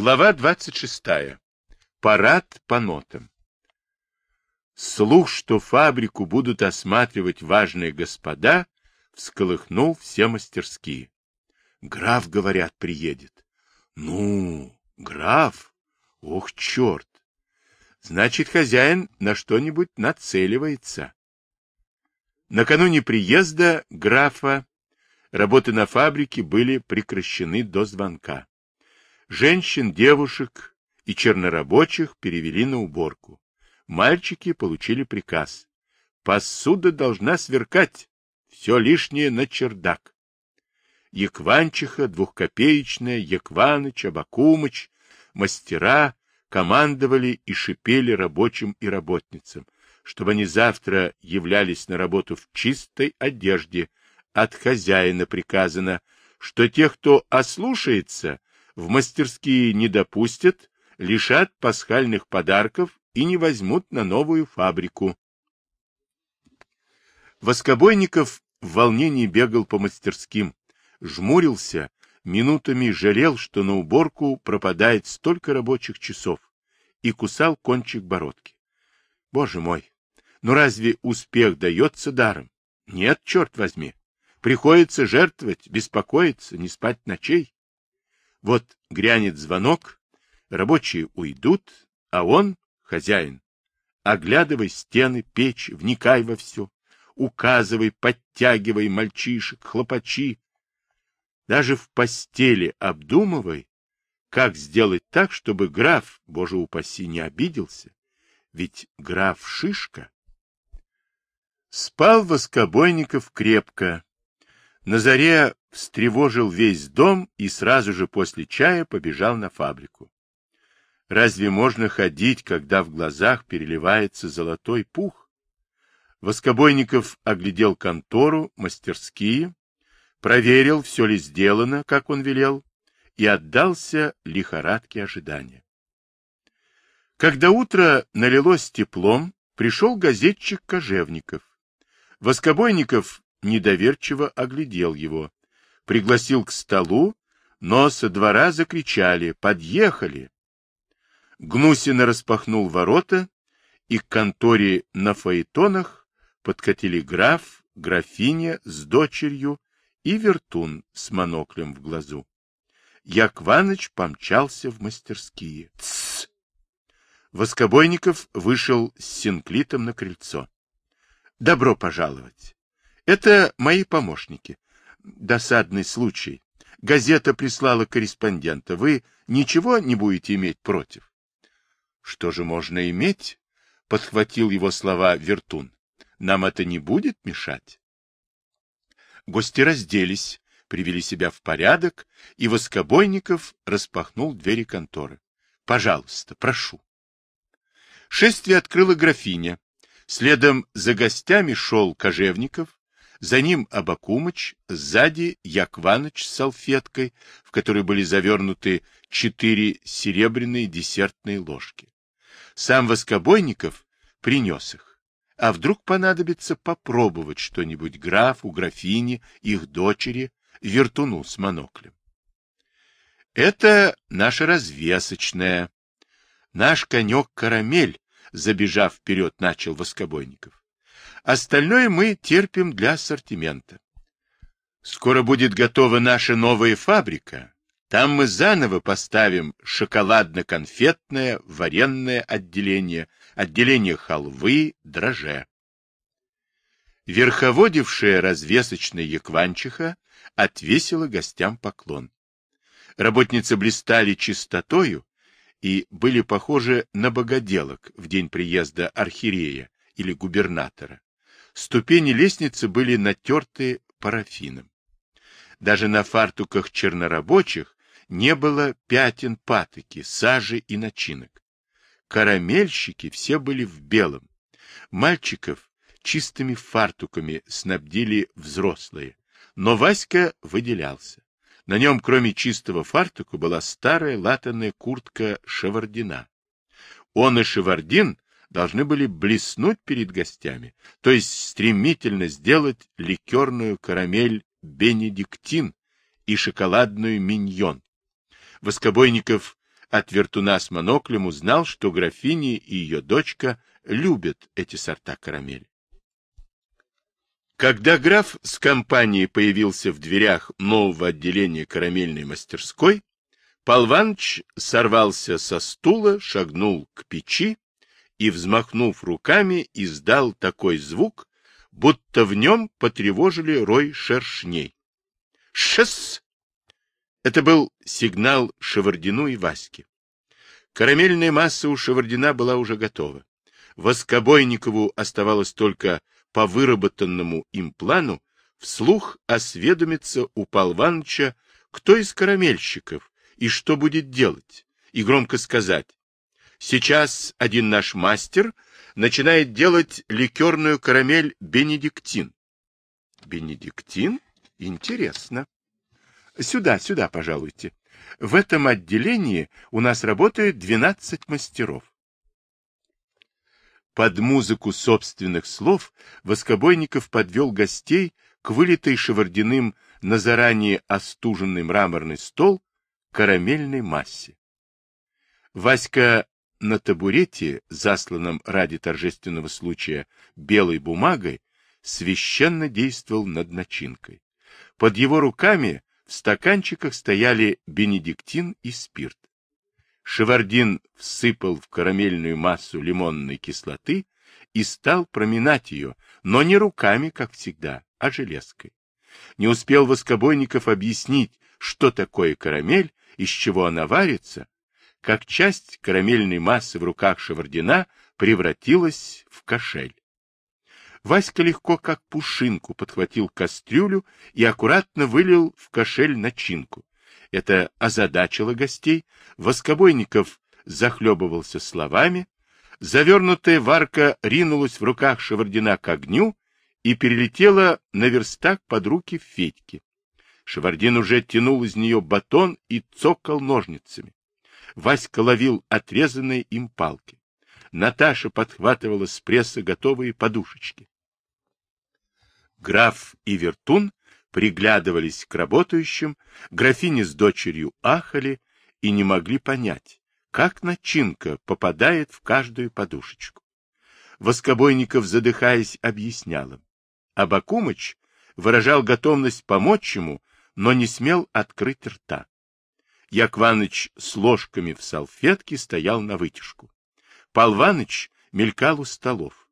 Глава 26. Парад по нотам. Слух, что фабрику будут осматривать важные господа, всколыхнул все мастерские. Граф, говорят, приедет. Ну, граф? Ох, черт! Значит, хозяин на что-нибудь нацеливается. Накануне приезда графа работы на фабрике были прекращены до звонка. Женщин, девушек и чернорабочих перевели на уборку. Мальчики получили приказ. Посуда должна сверкать, все лишнее на чердак. Якванчиха, двухкопеечная, Якваныч, Абакумыч, мастера командовали и шипели рабочим и работницам, чтобы они завтра являлись на работу в чистой одежде. От хозяина приказано, что тех, кто ослушается, в мастерские не допустят, лишат пасхальных подарков и не возьмут на новую фабрику. Воскобойников в волнении бегал по мастерским, жмурился, минутами жалел, что на уборку пропадает столько рабочих часов, и кусал кончик бородки. Боже мой, ну разве успех дается даром? Нет, черт возьми. Приходится жертвовать, беспокоиться, не спать ночей. Вот грянет звонок, рабочие уйдут, а он, хозяин, оглядывай стены, печь, вникай во все, указывай, подтягивай мальчишек, хлопачи. Даже в постели обдумывай, как сделать так, чтобы граф, боже упаси, не обиделся. Ведь граф Шишка. Спал Воскобойников крепко. На заре встревожил весь дом и сразу же после чая побежал на фабрику. Разве можно ходить, когда в глазах переливается золотой пух? Воскобойников оглядел контору, мастерские, проверил, все ли сделано, как он велел, и отдался лихорадке ожидания. Когда утро налилось теплом, пришел газетчик Кожевников. Воскобойников недоверчиво оглядел его пригласил к столу, но со двора закричали «Подъехали!». Гнусина распахнул ворота, и к конторе на фаэтонах подкатили граф, графиня с дочерью и вертун с моноклем в глазу. Якваныч помчался в мастерские. Тссс! Воскобойников вышел с синклитом на крыльцо. Добро пожаловать. Это мои помощники досадный случай. Газета прислала корреспондента. Вы ничего не будете иметь против? — Что же можно иметь? — подхватил его слова Вертун. — Нам это не будет мешать. Гости разделись, привели себя в порядок, и Воскобойников распахнул двери конторы. — Пожалуйста, прошу. Шествие открыла графиня. Следом за гостями шел Кожевников, за ним Абакумыч, сзади Якваныч с салфеткой, в которой были завернуты четыре серебряные десертные ложки. Сам Воскобойников принес их. А вдруг понадобится попробовать что-нибудь графу, графине, их дочери, вертуну с моноклем. Это наша развесочная. Наш конек-карамель, забежав вперед, начал Воскобойников. Остальное мы терпим для ассортимента. Скоро будет готова наша новая фабрика. Там мы заново поставим шоколадно-конфетное, варенное отделение, отделение халвы, дроже. Верховодившая развесочная Якванчиха отвесила гостям поклон. Работницы блистали чистотою и были похожи на богоделок в день приезда архиерея или губернатора. Ступени лестницы были натерты парафином. Даже на фартуках чернорабочих не было пятен патоки, сажи и начинок. Карамельщики все были в белом. Мальчиков чистыми фартуками снабдили взрослые, но Васька выделялся. На нем, кроме чистого фартука, была старая латаная куртка Шевардина. Он и Шевардин должны были блеснуть перед гостями, то есть стремительно сделать ликерную карамель бенедиктин и шоколадную миньон. Воскобойников от вертуна с моноклем узнал, что графиня и ее дочка любят эти сорта карамели. Когда граф с компанией появился в дверях нового отделения карамельной мастерской, Пал сорвался со стула, шагнул к печи и, взмахнув руками, издал такой звук, будто в нем потревожили рой шершней. «Шесс!» Это был сигнал Шевардину и Ваське. Карамельная масса у Шевардина была уже готова. Воскобойникову оставалось только по выработанному им плану вслух осведомиться у Палваныча, кто из карамельщиков и что будет делать, и громко сказать. Сейчас один наш мастер начинает делать ликерную карамель «Бенедиктин». «Бенедиктин? Интересно. Сюда, сюда, пожалуйте. В этом отделении у нас работает 12 мастеров. Под музыку собственных слов Воскобойников подвел гостей к вылитой шевардиным на заранее остуженный мраморный стол карамельной массе. Васька на табурете, засланном ради торжественного случая белой бумагой, священно действовал над начинкой. Под его руками в стаканчиках стояли бенедиктин и спирт. Шевардин всыпал в карамельную массу лимонной кислоты и стал проминать ее, но не руками, как всегда, а железкой. Не успел Воскобойников объяснить, что такое карамель, из чего она варится, как часть карамельной массы в руках Шевардина превратилась в кошель. Васька легко, как пушинку, подхватил кастрюлю и аккуратно вылил в кошель начинку. Это озадачило гостей. Воскобойников захлебывался словами. Завернутая варка ринулась в руках Шевардина к огню и перелетела на верстак под руки Федьки. Шевардин уже тянул из нее батон и цокал ножницами. Васька ловил отрезанные им палки. Наташа подхватывала с пресса готовые подушечки. Граф и Вертун приглядывались к работающим, графини с дочерью ахали и не могли понять, как начинка попадает в каждую подушечку. Воскобойников, задыхаясь, объяснял им. А Бакумыч выражал готовность помочь ему, но не смел открыть рта. Якваныч с ложками в салфетке стоял на вытяжку. Полваныч мелькал у столов.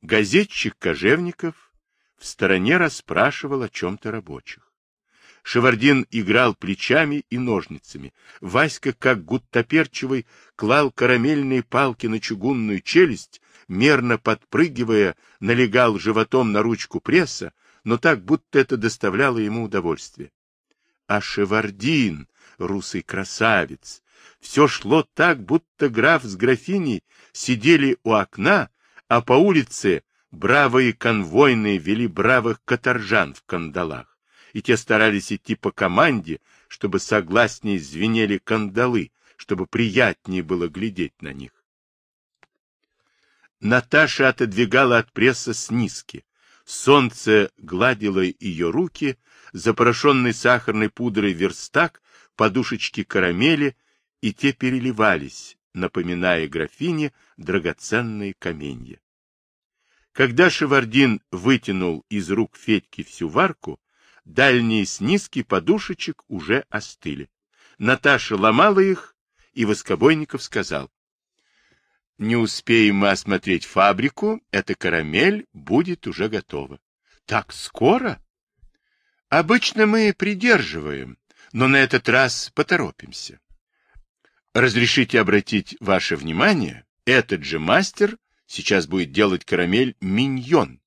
Газетчик Кожевников в стороне расспрашивал о чем-то рабочих. Шевардин играл плечами и ножницами. Васька, как гуттаперчивый, клал карамельные палки на чугунную челюсть, мерно подпрыгивая, налегал животом на ручку пресса, но так, будто это доставляло ему удовольствие. А Шевардин, русый красавец, все шло так, будто граф с графиней сидели у окна, а по улице Бравые конвойные вели бравых каторжан в кандалах, и те старались идти по команде, чтобы согласнее звенели кандалы, чтобы приятнее было глядеть на них. Наташа отодвигала от пресса снизки. Солнце гладило ее руки, запорошенный сахарной пудрой верстак, подушечки карамели, и те переливались, напоминая графине драгоценные каменья. Когда Шевардин вытянул из рук Федьки всю варку, дальние снизки подушечек уже остыли. Наташа ломала их, и Воскобойников сказал, «Не успеем мы осмотреть фабрику, эта карамель будет уже готова». «Так скоро?» «Обычно мы придерживаем, но на этот раз поторопимся. Разрешите обратить ваше внимание, этот же мастер Сейчас будет делать карамель миньон.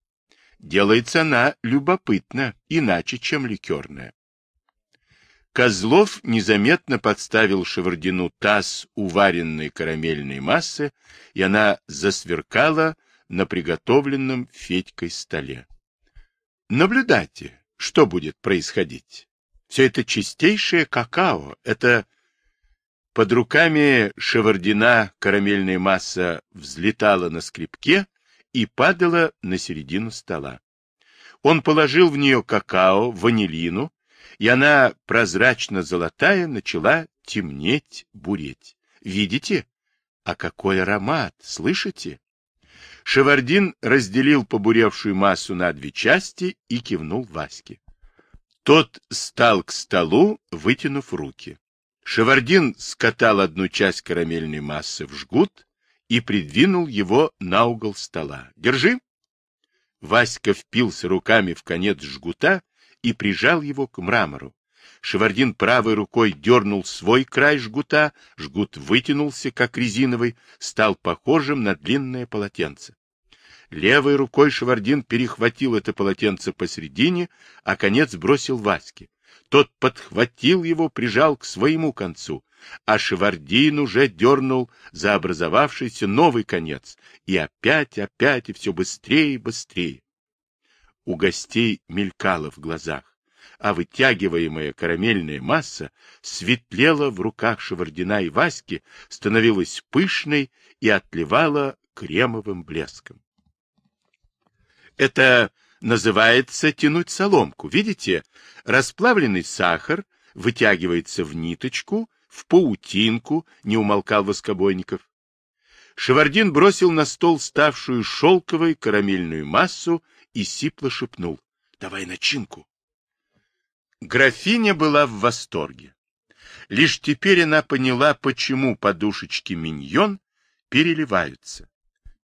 Делается она любопытно, иначе, чем ликерная. Козлов незаметно подставил Шевардину таз уваренной карамельной массы, и она засверкала на приготовленном Федькой столе. Наблюдайте, что будет происходить. Все это чистейшее какао, это под руками Шевардина карамельная масса взлетала на скрипке и падала на середину стола. Он положил в нее какао, ванилину и она, прозрачно-золотая, начала темнеть, буреть. Видите? А какой аромат, слышите? Шевардин разделил побуревшую массу на две части и кивнул Ваське. Тот стал к столу, вытянув руки. Шевардин скатал одну часть карамельной массы в жгут и придвинул его на угол стола. «Держи!» Васька впился руками в конец жгута и прижал его к мрамору. Шевардин правой рукой дернул свой край жгута, жгут вытянулся, как резиновый, стал похожим на длинное полотенце. Левой рукой Шевардин перехватил это полотенце посередине, а конец бросил Ваське. Тот подхватил его, прижал к своему концу, а Шевардин уже дернул за образовавшийся новый конец, и опять, опять, и все быстрее и быстрее. У гостей мелькало в глазах, а вытягиваемая карамельная масса светлела в руках Шевардина и Васьки, становилась пышной и отливала кремовым блеском. Это называется тянуть соломку. Видите, расплавленный сахар вытягивается в ниточку, в паутинку, не умолкал Воскобойников. Шевардин бросил на стол ставшую шелковой карамельную массу и сипло шепнул. — Давай начинку. Графиня была в восторге. Лишь теперь она поняла, почему подушечки миньон переливаются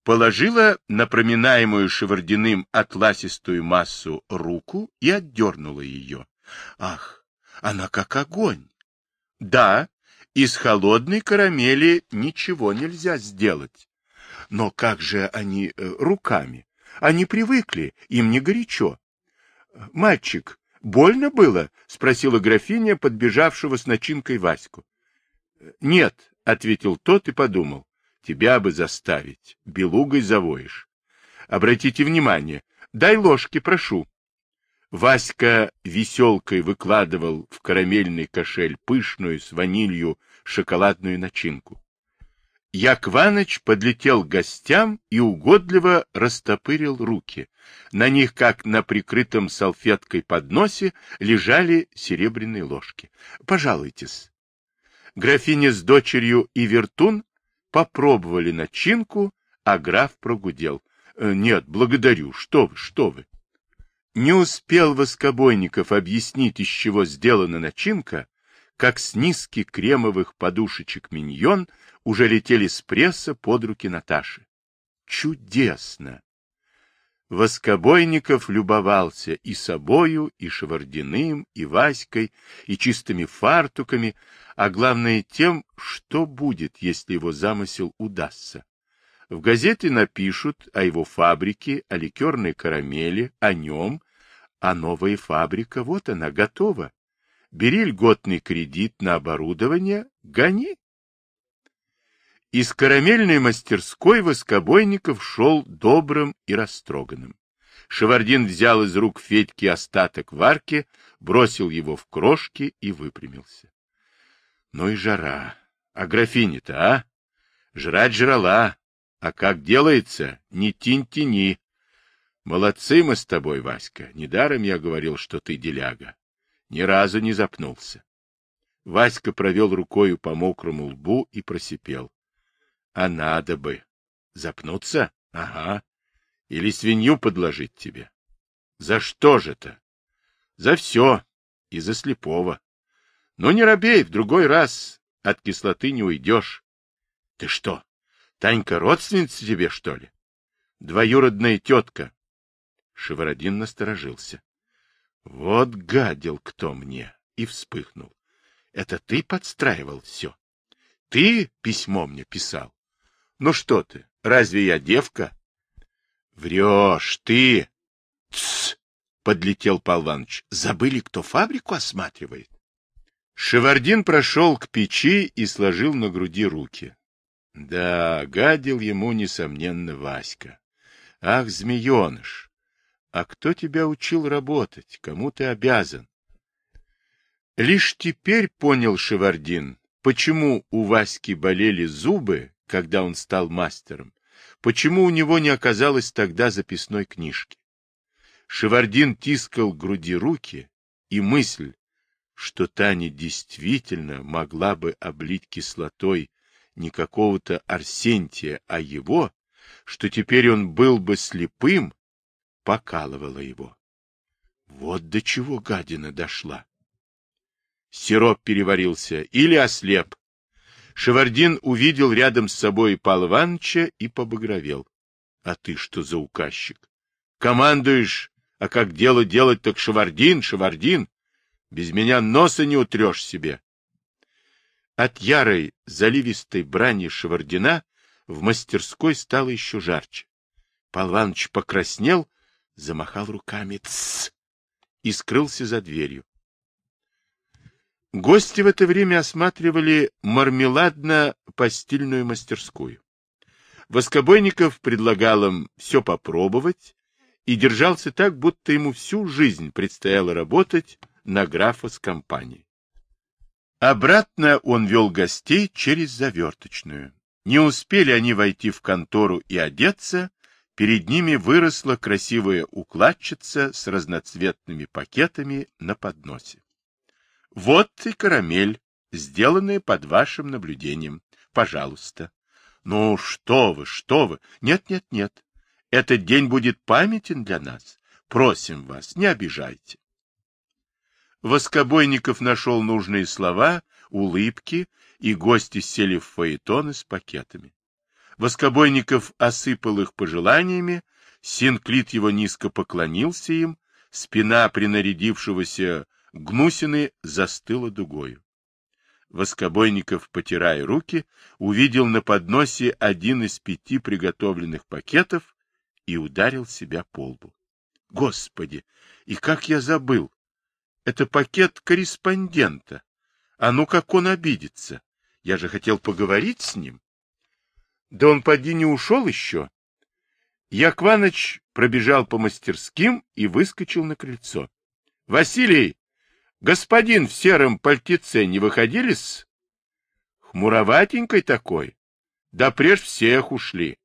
положила на проминаемую шевардиным атласистую массу руку и отдернула ее. Ах, она как огонь! Да, из холодной карамели ничего нельзя сделать. Но как же они э, руками? Они привыкли, им не горячо. Мальчик, больно было? Спросила графиня, подбежавшего с начинкой Ваську. Нет, ответил тот и подумал. Тебя бы заставить. Белугой завоишь. Обратите внимание. Дай ложки, прошу. Васька веселкой выкладывал в карамельный кошель пышную с ванилью шоколадную начинку. Якваныч подлетел к гостям и угодливо растопырил руки. На них, как на прикрытом салфеткой подносе, лежали серебряные ложки. — Пожалуйтесь. Графиня с дочерью и Вертун попробовали начинку, а граф прогудел. «Э, — Нет, благодарю. Что вы, что вы. Не успел Воскобойников объяснить, из чего сделана начинка, как с низки кремовых подушечек миньон уже летели с пресса под руки Наташи. Чудесно! Воскобойников любовался и собою, и Шевардиным, и Васькой, и чистыми фартуками, а главное тем, что будет, если его замысел удастся. В газете напишут о его фабрике, о ликерной карамели, о нем, а новая фабрика, вот она, готова. Бери льготный кредит на оборудование, гони. Из карамельной мастерской Воскобойников шел добрым и растроганным. Шевардин взял из рук Федьки остаток варки, бросил его в крошки и выпрямился. Ну и жара. А графиня-то, а? Жрать жрала. А как делается, не тинь-тяни. Молодцы мы с тобой, Васька. Недаром я говорил, что ты деляга. Ни разу не запнулся. Васька провел рукою по мокрому лбу и просипел. А надо бы. Запнуться? Ага. Или свинью подложить тебе. За что же это? За все. И за слепого. Ну, не робей, в другой раз от кислоты не уйдешь. Ты что, Танька родственница тебе, что ли? Двоюродная тетка. Шевародин насторожился. Вот гадил кто мне. И вспыхнул. Это ты подстраивал все? Ты письмо мне писал? Ну что ты, разве я девка? Врешь ты. Тсс, подлетел Иванович. Забыли, кто фабрику осматривает? Шевардин прошел к печи и сложил на груди руки. Да, гадил ему, несомненно, Васька. Ах, змееныш! А кто тебя учил работать? Кому ты обязан? Лишь теперь понял Шевардин, почему у Васьки болели зубы, когда он стал мастером, почему у него не оказалось тогда записной книжки. Шевардин тискал груди руки, и мысль, что Таня действительно могла бы облить кислотой не какого-то Арсентия, а его, что теперь он был бы слепым, покалывала его. Вот до чего гадина дошла. Сироп переварился или ослеп. Шевардин увидел рядом с собой Павла Ивановича и побагровел. — А ты что за указчик? Командуешь, а как дело делать, так Шевардин, Шевардин. Без меня носа не утрешь себе. От ярой, заливистой брани Шевардина в мастерской стало еще жарче. Павел Иванович покраснел, замахал руками «Тссс!» и скрылся за дверью. Гости в это время осматривали мармеладно-постельную мастерскую. Воскобойников предлагал им все попробовать и держался так, будто ему всю жизнь предстояло работать на графа с компанией. Обратно он вел гостей через заверточную. Не успели они войти в контору и одеться, перед ними выросла красивая укладчица с разноцветными пакетами на подносе. Вот и карамель, сделанная под вашим наблюдением. Пожалуйста. Ну, что вы, что вы. Нет, нет, нет. Этот день будет памятен для нас. Просим вас, не обижайте. Воскобойников нашел нужные слова, улыбки, и гости сели в фаэтоны с пакетами. Воскобойников осыпал их пожеланиями, Синклит его низко поклонился им, спина принарядившегося Гнусины застыла дугою. Воскобойников, потирая руки, увидел на подносе один из пяти приготовленных пакетов и ударил себя по лбу. Господи, и как я забыл! Это пакет корреспондента. А ну как он обидится! Я же хотел поговорить с ним. Да он поди не ушел еще. Якваныч пробежал по мастерским и выскочил на крыльцо. — Василий, господин в сером пальтеце не выходили с... Хмуроватенькой такой. Да прежь всех ушли.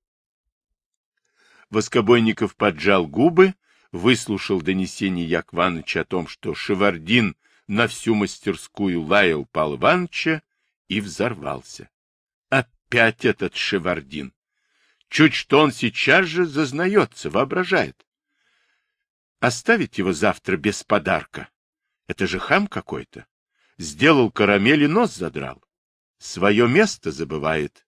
Воскобойников поджал губы, выслушал донесение Якваныча о том, что Шевардин на всю мастерскую лаял Пал Ивановича и взорвался. Опять этот Шевардин! Чуть что он сейчас же зазнается, воображает. Оставить его завтра без подарка. Это же хам какой-то. Сделал карамель и нос задрал. Свое место забывает.